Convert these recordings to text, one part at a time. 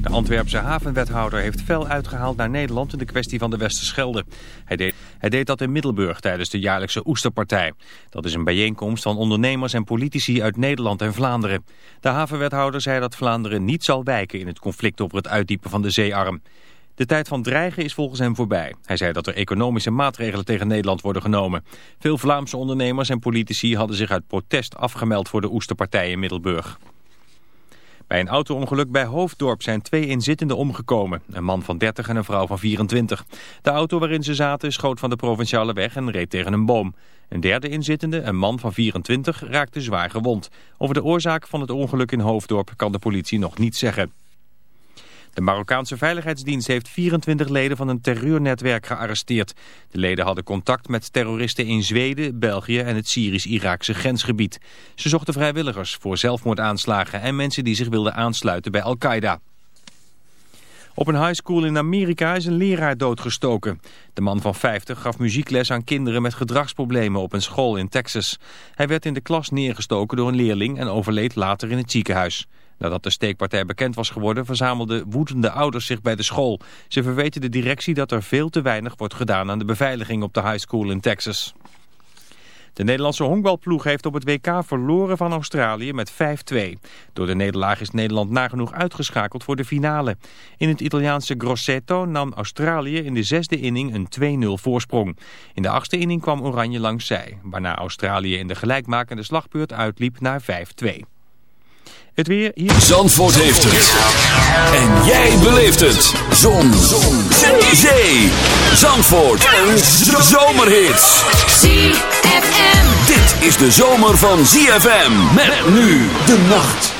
De Antwerpse havenwethouder heeft fel uitgehaald naar Nederland in de kwestie van de Westerschelde. Hij deed, hij deed dat in Middelburg tijdens de jaarlijkse Oesterpartij. Dat is een bijeenkomst van ondernemers en politici uit Nederland en Vlaanderen. De havenwethouder zei dat Vlaanderen niet zal wijken in het conflict over het uitdiepen van de zeearm. De tijd van dreigen is volgens hem voorbij. Hij zei dat er economische maatregelen tegen Nederland worden genomen. Veel Vlaamse ondernemers en politici hadden zich uit protest afgemeld voor de Oesterpartij in Middelburg. Bij een autoongeluk bij Hoofddorp zijn twee inzittenden omgekomen. Een man van 30 en een vrouw van 24. De auto waarin ze zaten schoot van de provinciale weg en reed tegen een boom. Een derde inzittende, een man van 24, raakte zwaar gewond. Over de oorzaak van het ongeluk in Hoofddorp kan de politie nog niet zeggen. De Marokkaanse Veiligheidsdienst heeft 24 leden van een terreurnetwerk gearresteerd. De leden hadden contact met terroristen in Zweden, België en het Syrisch-Iraakse grensgebied. Ze zochten vrijwilligers voor zelfmoordaanslagen en mensen die zich wilden aansluiten bij Al-Qaeda. Op een high school in Amerika is een leraar doodgestoken. De man van 50 gaf muziekles aan kinderen met gedragsproblemen op een school in Texas. Hij werd in de klas neergestoken door een leerling en overleed later in het ziekenhuis. Nadat de steekpartij bekend was geworden verzamelden woedende ouders zich bij de school. Ze verweten de directie dat er veel te weinig wordt gedaan aan de beveiliging op de high school in Texas. De Nederlandse honkbalploeg heeft op het WK verloren van Australië met 5-2. Door de nederlaag is Nederland nagenoeg uitgeschakeld voor de finale. In het Italiaanse Grosseto nam Australië in de zesde inning een 2-0 voorsprong. In de achtste inning kwam Oranje langs zij, waarna Australië in de gelijkmakende slagbeurt uitliep naar 5-2. Het weer hier... Zandvoort heeft het. En jij beleeft het. Zon. Zon. Zee. Zandvoort. Een zomerhit. ZFM. Dit is de zomer van ZFM. Met nu de nacht.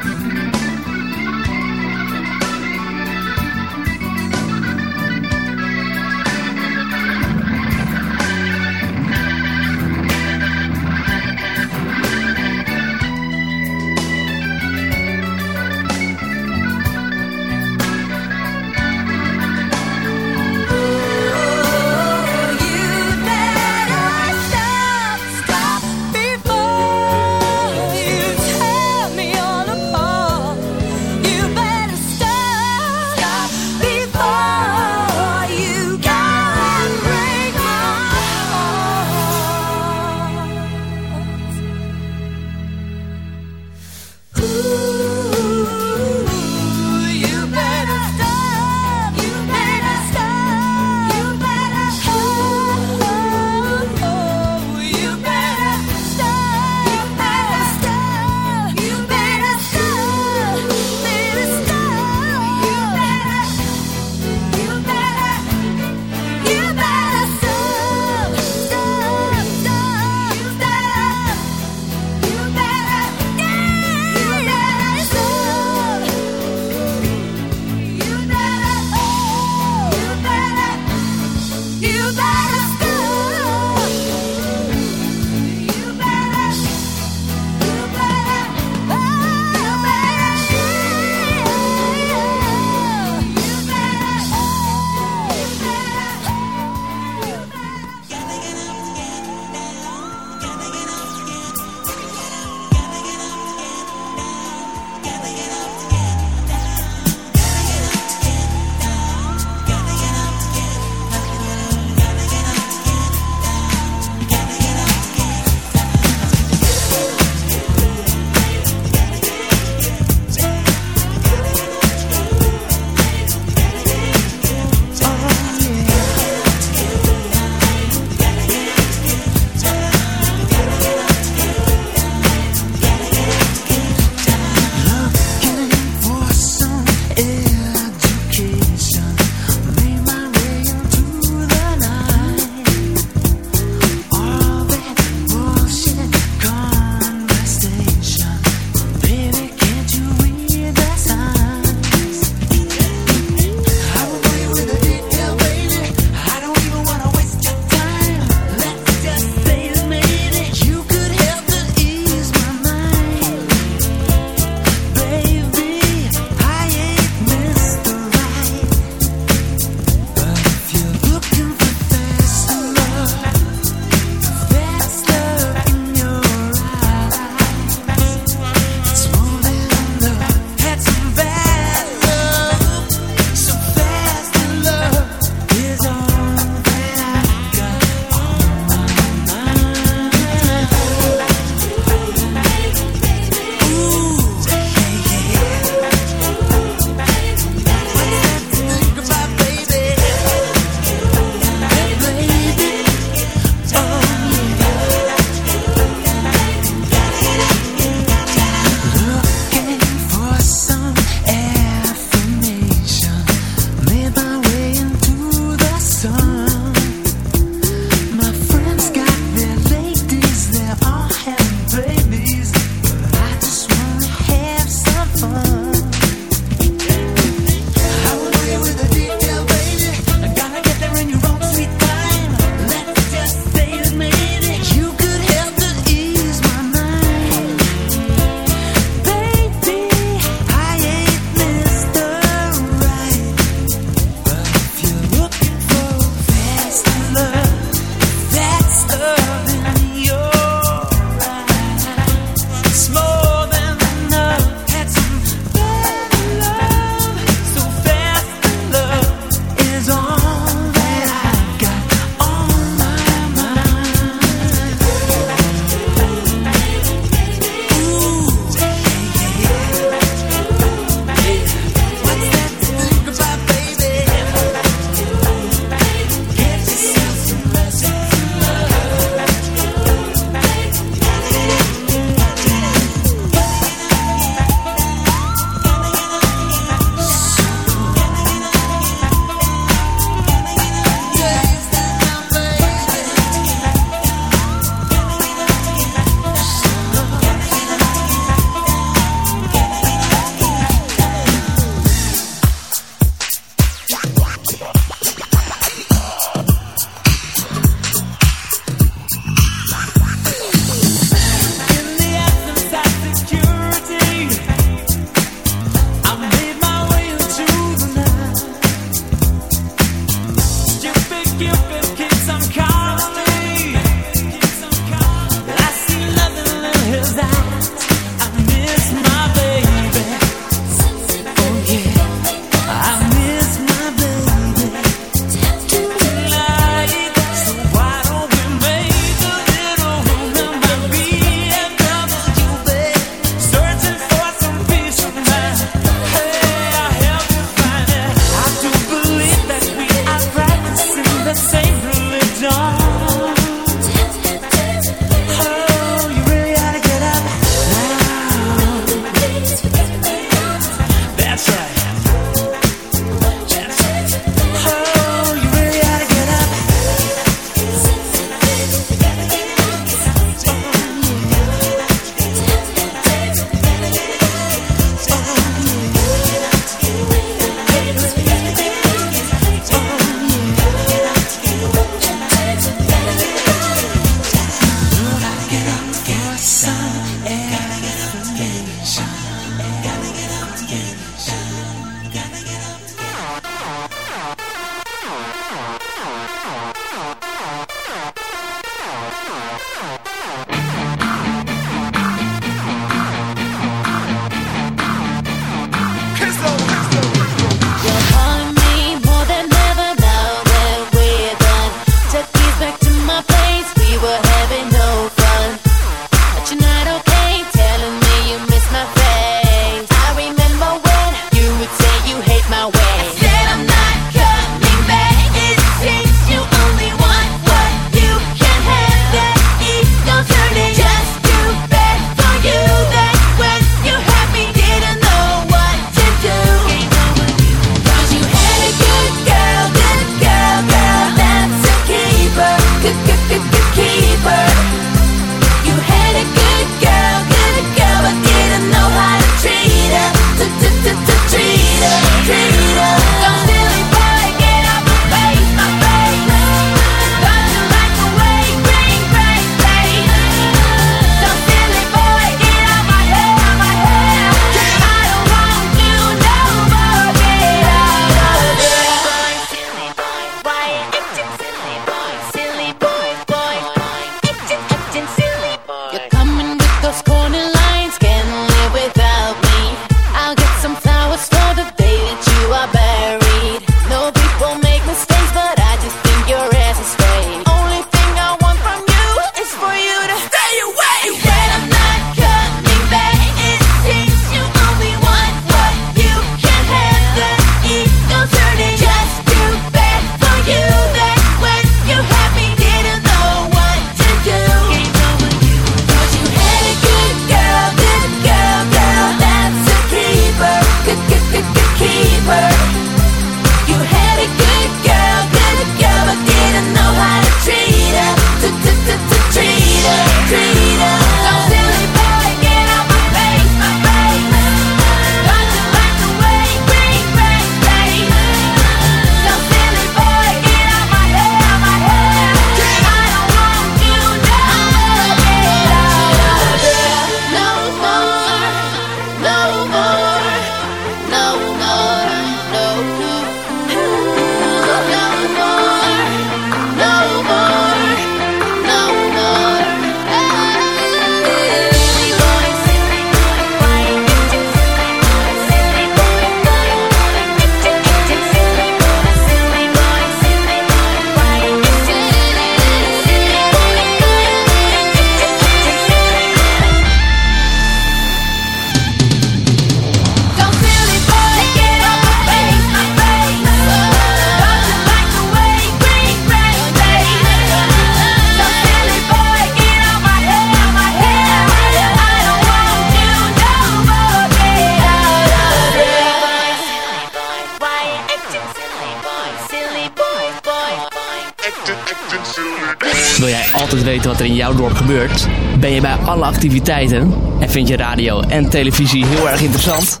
activiteiten. En vind je radio en televisie heel erg interessant?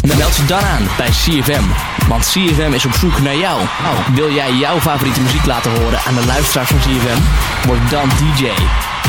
Meld je dan aan bij CFM. Want CFM is op zoek naar jou. Wil jij jouw favoriete muziek laten horen aan de luisteraars van CFM? Word dan DJ.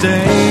stay.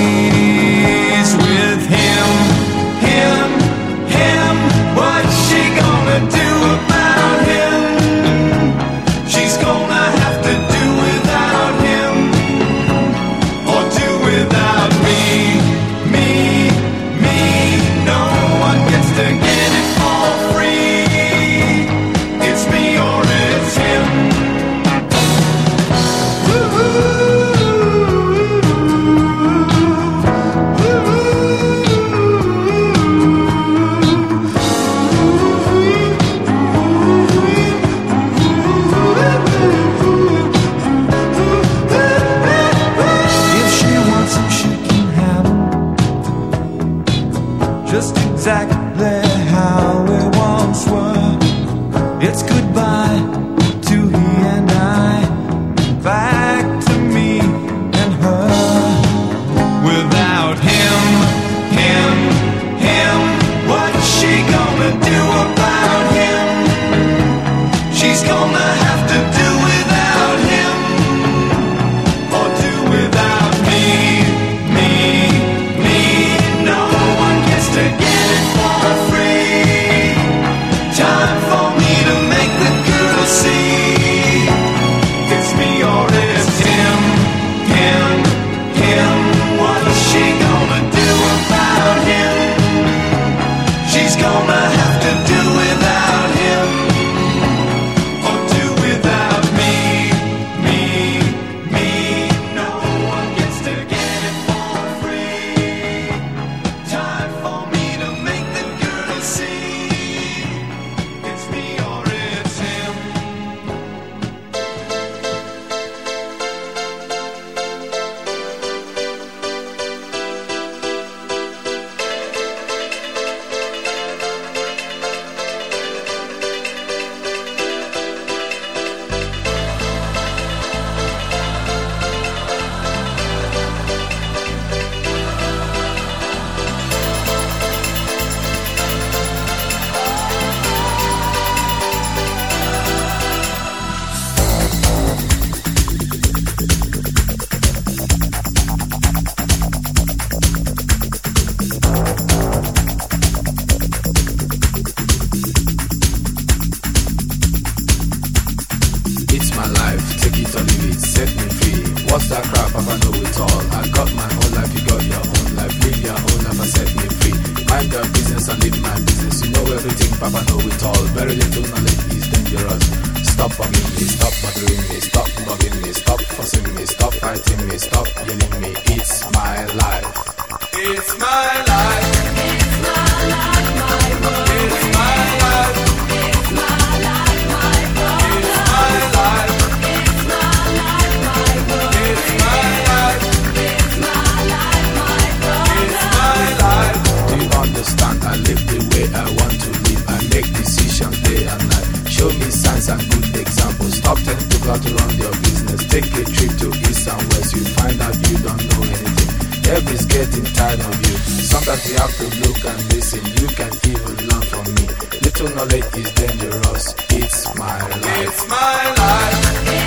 and listen, you can even learn from me. Little knowledge is dangerous. It's my life. It's my life.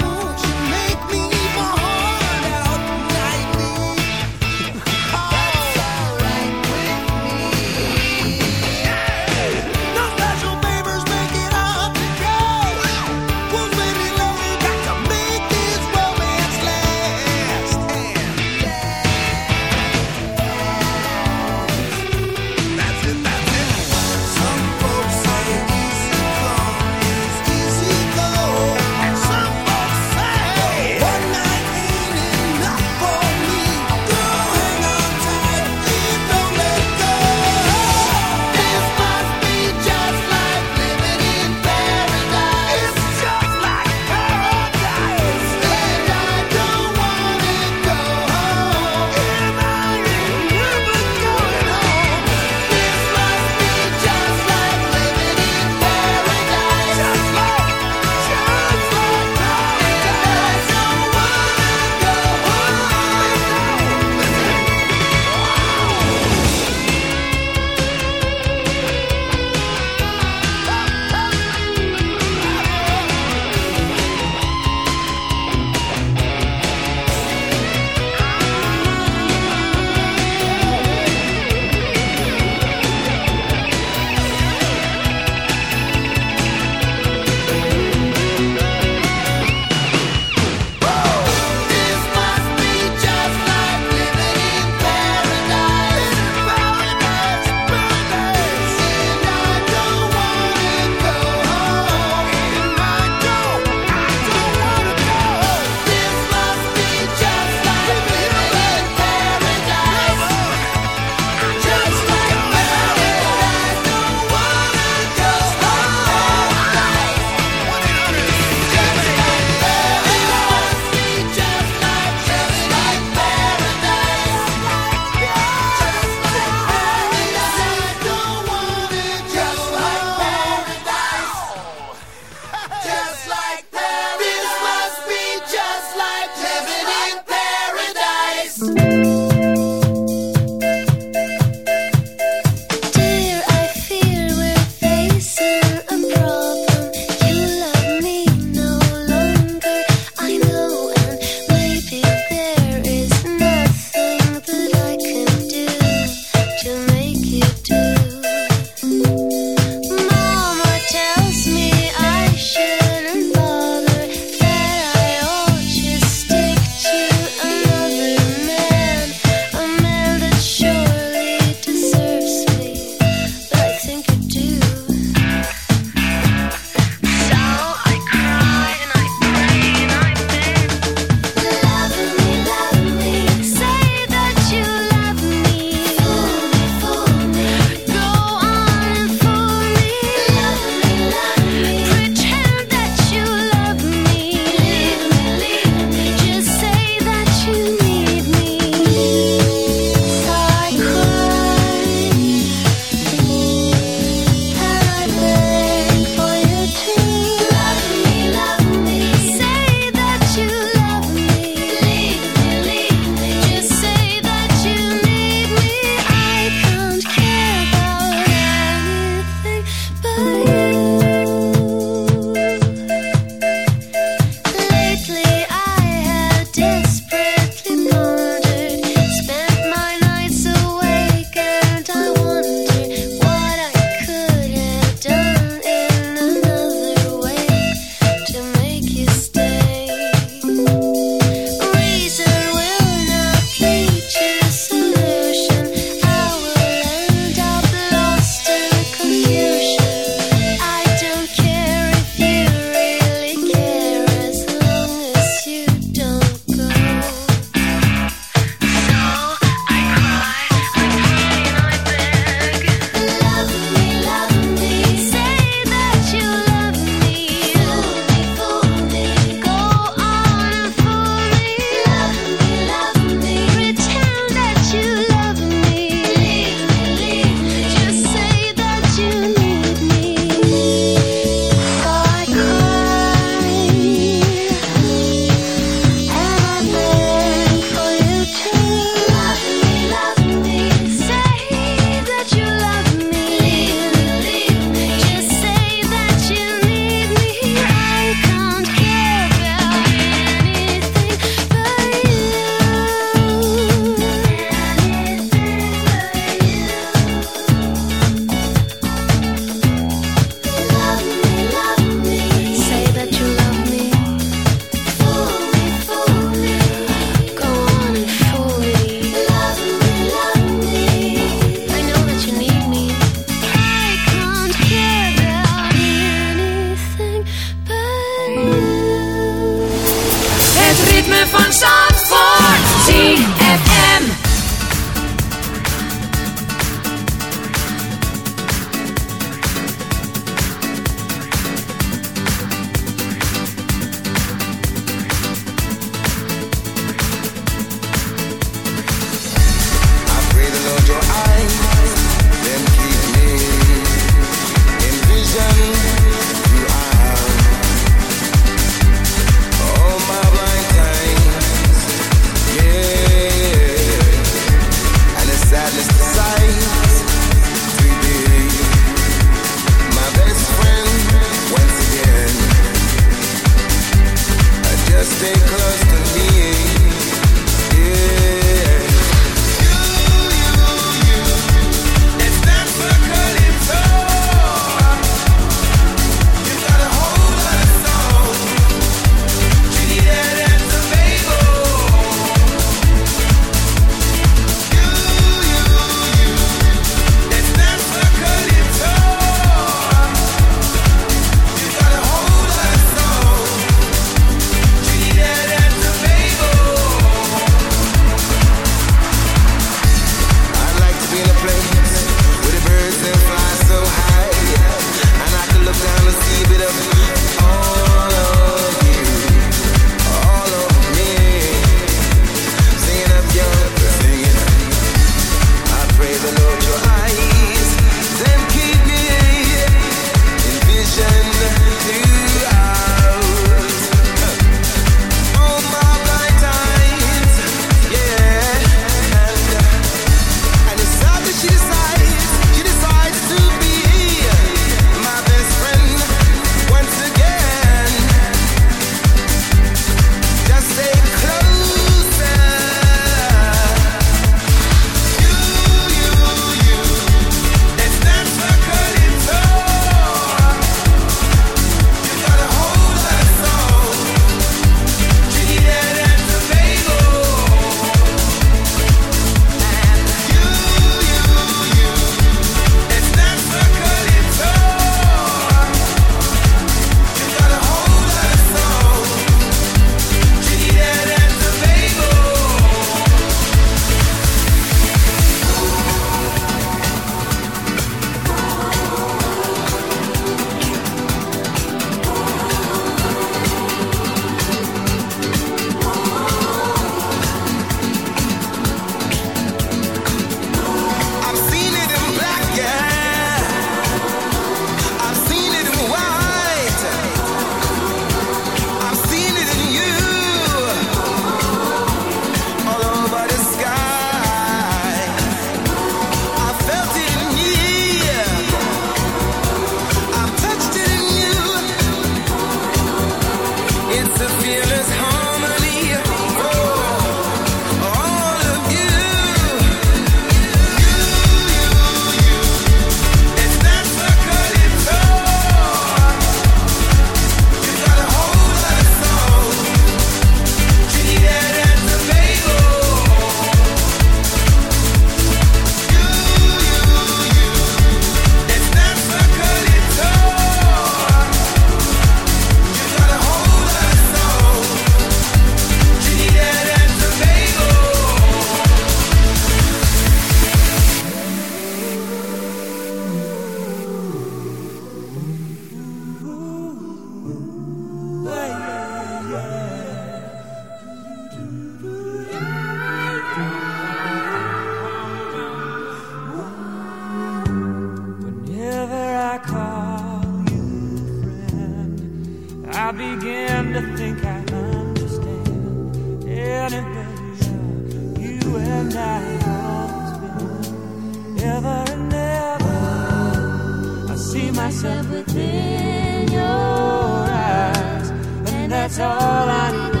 Within your eyes, and that's all I need